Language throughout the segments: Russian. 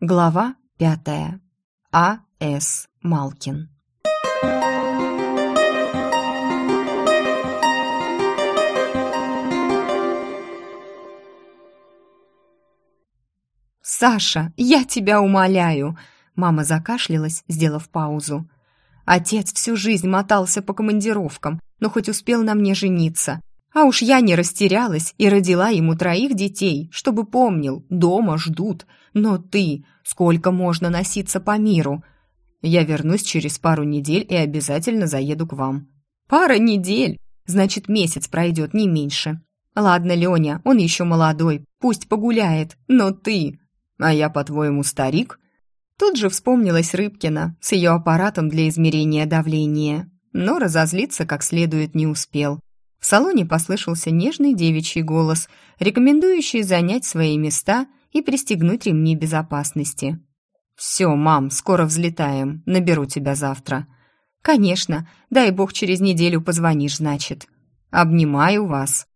Глава пятая. А. С. Малкин. «Саша, я тебя умоляю!» Мама закашлялась, сделав паузу. Отец всю жизнь мотался по командировкам, но хоть успел на мне жениться. А уж я не растерялась и родила ему троих детей, чтобы помнил, дома ждут. Но ты, сколько можно носиться по миру? Я вернусь через пару недель и обязательно заеду к вам. Пара недель? Значит, месяц пройдет, не меньше. Ладно, Леня, он еще молодой, пусть погуляет, но ты... А я, по-твоему, старик? Тут же вспомнилась Рыбкина с ее аппаратом для измерения давления. Но разозлиться как следует не успел. В салоне послышался нежный девичий голос, рекомендующий занять свои места и пристегнуть ремни безопасности. «Все, мам, скоро взлетаем. Наберу тебя завтра». «Конечно. Дай бог, через неделю позвонишь, значит». «Обнимаю вас».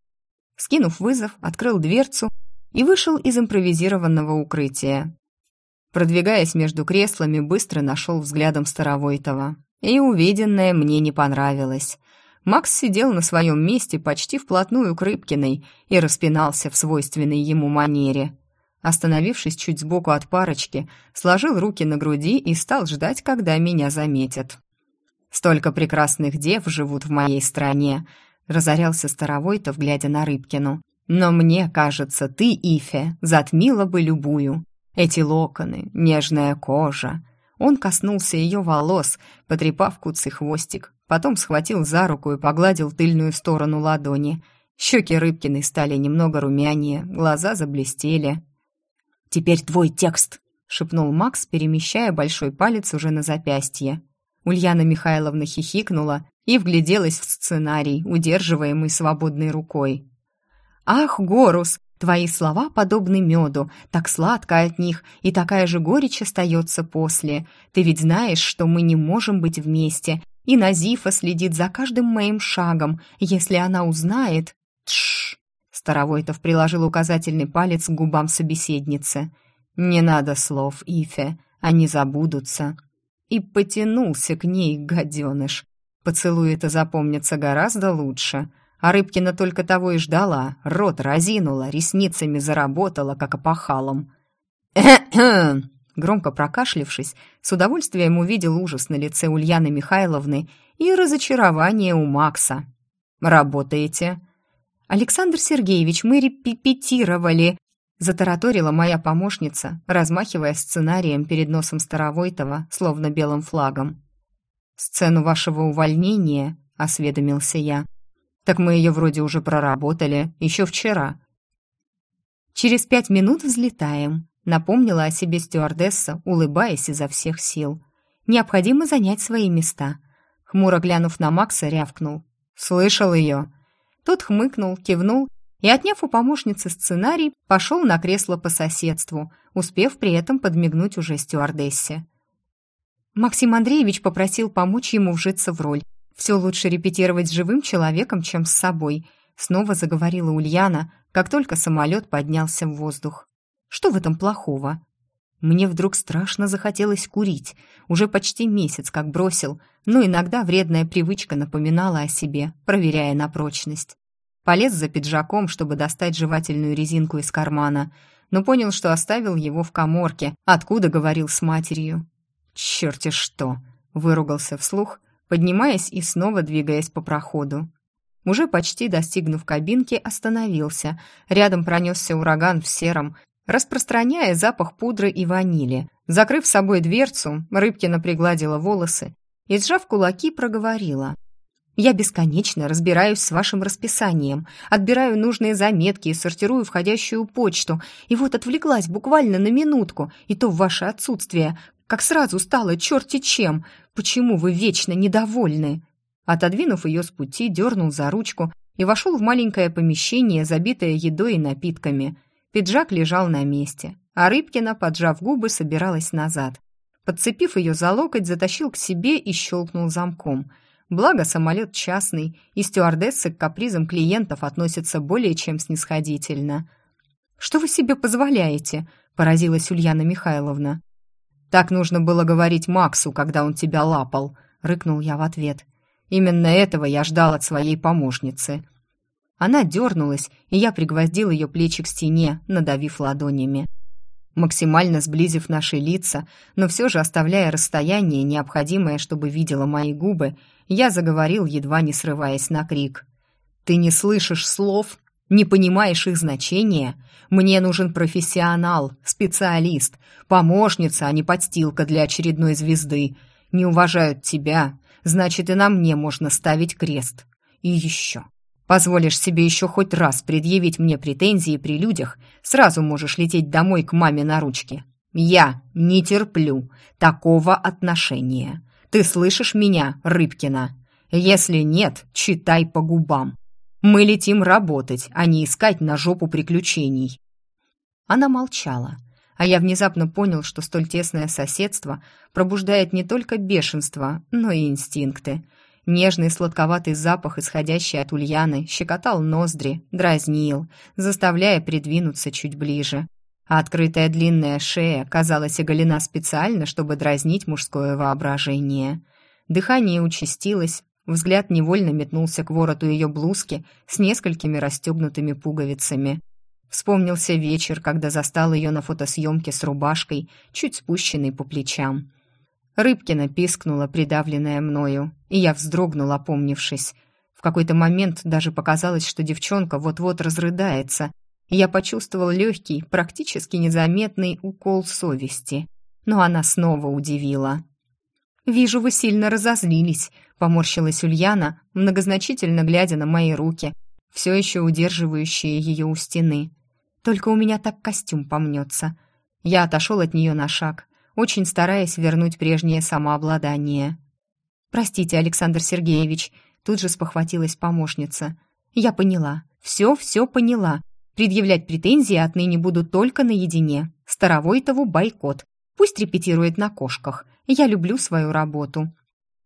Скинув вызов, открыл дверцу и вышел из импровизированного укрытия. Продвигаясь между креслами, быстро нашел взглядом Старовойтова. И увиденное мне не понравилось. Макс сидел на своем месте почти вплотную к Рыбкиной и распинался в свойственной ему манере. Остановившись чуть сбоку от парочки, сложил руки на груди и стал ждать, когда меня заметят. «Столько прекрасных дев живут в моей стране», — разорялся Старовойтов, глядя на Рыбкину. «Но мне кажется, ты, Ифе, затмила бы любую. Эти локоны, нежная кожа». Он коснулся ее волос, потрепав куцый хвостик, потом схватил за руку и погладил тыльную сторону ладони. Щеки Рыбкиной стали немного румянее, глаза заблестели. «Теперь твой текст», — шепнул Макс, перемещая большой палец уже на запястье. Ульяна Михайловна хихикнула и вгляделась в сценарий, удерживаемый свободной рукой. «Ах, Горус, твои слова подобны меду, так сладко от них, и такая же горечь остается после. Ты ведь знаешь, что мы не можем быть вместе, и Назифа следит за каждым моим шагом. Если она узнает... Тш! Старовойтов приложил указательный палец к губам собеседницы. «Не надо слов, Ифе, они забудутся». И потянулся к ней, гаденыш. Поцелуй это запомнится гораздо лучше. А Рыбкина только того и ждала, рот разинула, ресницами заработала, как опахалом. «Кхе-кхе!» Громко прокашлившись, с удовольствием увидел ужас на лице Ульяны Михайловны и разочарование у Макса. «Работаете?» «Александр Сергеевич, мы репетировали», затараторила моя помощница, размахивая сценарием перед носом Старовойтова, словно белым флагом. «Сцену вашего увольнения?» — осведомился я. «Так мы ее вроде уже проработали, еще вчера». «Через пять минут взлетаем», Напомнила о себе стюардесса, улыбаясь изо всех сил. «Необходимо занять свои места». Хмуро глянув на Макса, рявкнул. «Слышал ее?» Тот хмыкнул, кивнул и, отняв у помощницы сценарий, пошел на кресло по соседству, успев при этом подмигнуть уже стюардессе. Максим Андреевич попросил помочь ему вжиться в роль. «Все лучше репетировать с живым человеком, чем с собой», снова заговорила Ульяна, как только самолет поднялся в воздух. Что в этом плохого? Мне вдруг страшно захотелось курить. Уже почти месяц как бросил, но иногда вредная привычка напоминала о себе, проверяя на прочность. Полез за пиджаком, чтобы достать жевательную резинку из кармана, но понял, что оставил его в коморке, откуда говорил с матерью. «Черти что!» — выругался вслух, поднимаясь и снова двигаясь по проходу. Уже почти достигнув кабинки, остановился. Рядом пронесся ураган в сером, распространяя запах пудры и ванили. Закрыв собой дверцу, Рыбкина пригладила волосы и, сжав кулаки, проговорила. «Я бесконечно разбираюсь с вашим расписанием, отбираю нужные заметки и сортирую входящую почту, и вот отвлеклась буквально на минутку, и то в ваше отсутствие, как сразу стало черти чем. Почему вы вечно недовольны?» Отодвинув ее с пути, дернул за ручку и вошел в маленькое помещение, забитое едой и напитками – Пиджак лежал на месте, а Рыбкина, поджав губы, собиралась назад. Подцепив ее за локоть, затащил к себе и щелкнул замком. Благо, самолет частный, и стюардессы к капризам клиентов относятся более чем снисходительно. Что вы себе позволяете?» — поразилась Ульяна Михайловна. «Так нужно было говорить Максу, когда он тебя лапал», — рыкнул я в ответ. «Именно этого я ждал от своей помощницы». Она дернулась, и я пригвоздил ее плечи к стене, надавив ладонями. Максимально сблизив наши лица, но все же оставляя расстояние, необходимое, чтобы видела мои губы, я заговорил, едва не срываясь на крик. «Ты не слышишь слов? Не понимаешь их значения? Мне нужен профессионал, специалист, помощница, а не подстилка для очередной звезды. Не уважают тебя, значит, и на мне можно ставить крест. И еще. Позволишь себе еще хоть раз предъявить мне претензии при людях, сразу можешь лететь домой к маме на ручке. Я не терплю такого отношения. Ты слышишь меня, Рыбкина? Если нет, читай по губам. Мы летим работать, а не искать на жопу приключений». Она молчала, а я внезапно понял, что столь тесное соседство пробуждает не только бешенство, но и инстинкты. Нежный сладковатый запах, исходящий от Ульяны, щекотал ноздри, дразнил, заставляя придвинуться чуть ближе. А открытая длинная шея казалась оголена специально, чтобы дразнить мужское воображение. Дыхание участилось, взгляд невольно метнулся к вороту ее блузки с несколькими расстегнутыми пуговицами. Вспомнился вечер, когда застал ее на фотосъемке с рубашкой, чуть спущенной по плечам. Рыбкина пискнула, придавленная мною, и я вздрогнула, опомнившись. В какой-то момент даже показалось, что девчонка вот-вот разрыдается, и я почувствовал легкий, практически незаметный укол совести. Но она снова удивила. «Вижу, вы сильно разозлились», — поморщилась Ульяна, многозначительно глядя на мои руки, все еще удерживающие ее у стены. «Только у меня так костюм помнется». Я отошел от нее на шаг, очень стараясь вернуть прежнее самообладание. «Простите, Александр Сергеевич», — тут же спохватилась помощница. «Я поняла. Все-все поняла. Предъявлять претензии отныне буду только наедине. Старовойтову бойкот. Пусть репетирует на кошках. Я люблю свою работу».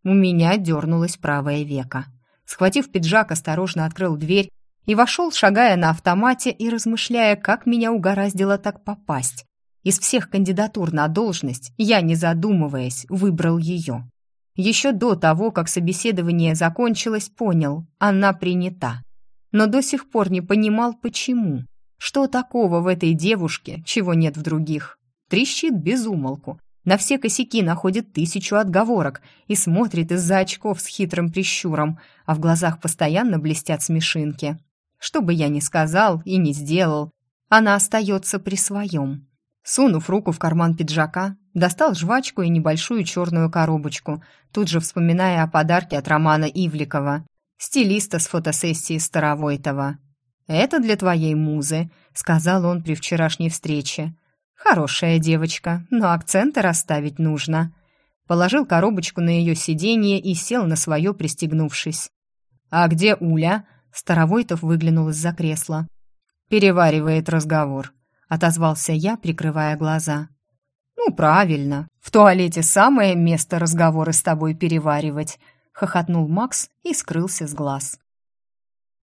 У меня дернулось правое веко. Схватив пиджак, осторожно открыл дверь и вошел, шагая на автомате и размышляя, как меня угораздило так попасть. Из всех кандидатур на должность я, не задумываясь, выбрал ее. Еще до того, как собеседование закончилось, понял, она принята. Но до сих пор не понимал, почему. Что такого в этой девушке, чего нет в других? Трещит без умолку, на все косяки находит тысячу отговорок и смотрит из-за очков с хитрым прищуром, а в глазах постоянно блестят смешинки. Что бы я ни сказал и ни сделал, она остается при своем. Сунув руку в карман пиджака, достал жвачку и небольшую черную коробочку, тут же вспоминая о подарке от Романа Ивликова, стилиста с фотосессии Старовойтова. «Это для твоей музы», — сказал он при вчерашней встрече. «Хорошая девочка, но акценты расставить нужно». Положил коробочку на ее сиденье и сел на свое, пристегнувшись. «А где Уля?» Старовойтов выглянул из-за кресла. «Переваривает разговор», — отозвался я, прикрывая глаза. «Ну, правильно. В туалете самое место разговоры с тобой переваривать», — хохотнул Макс и скрылся с глаз.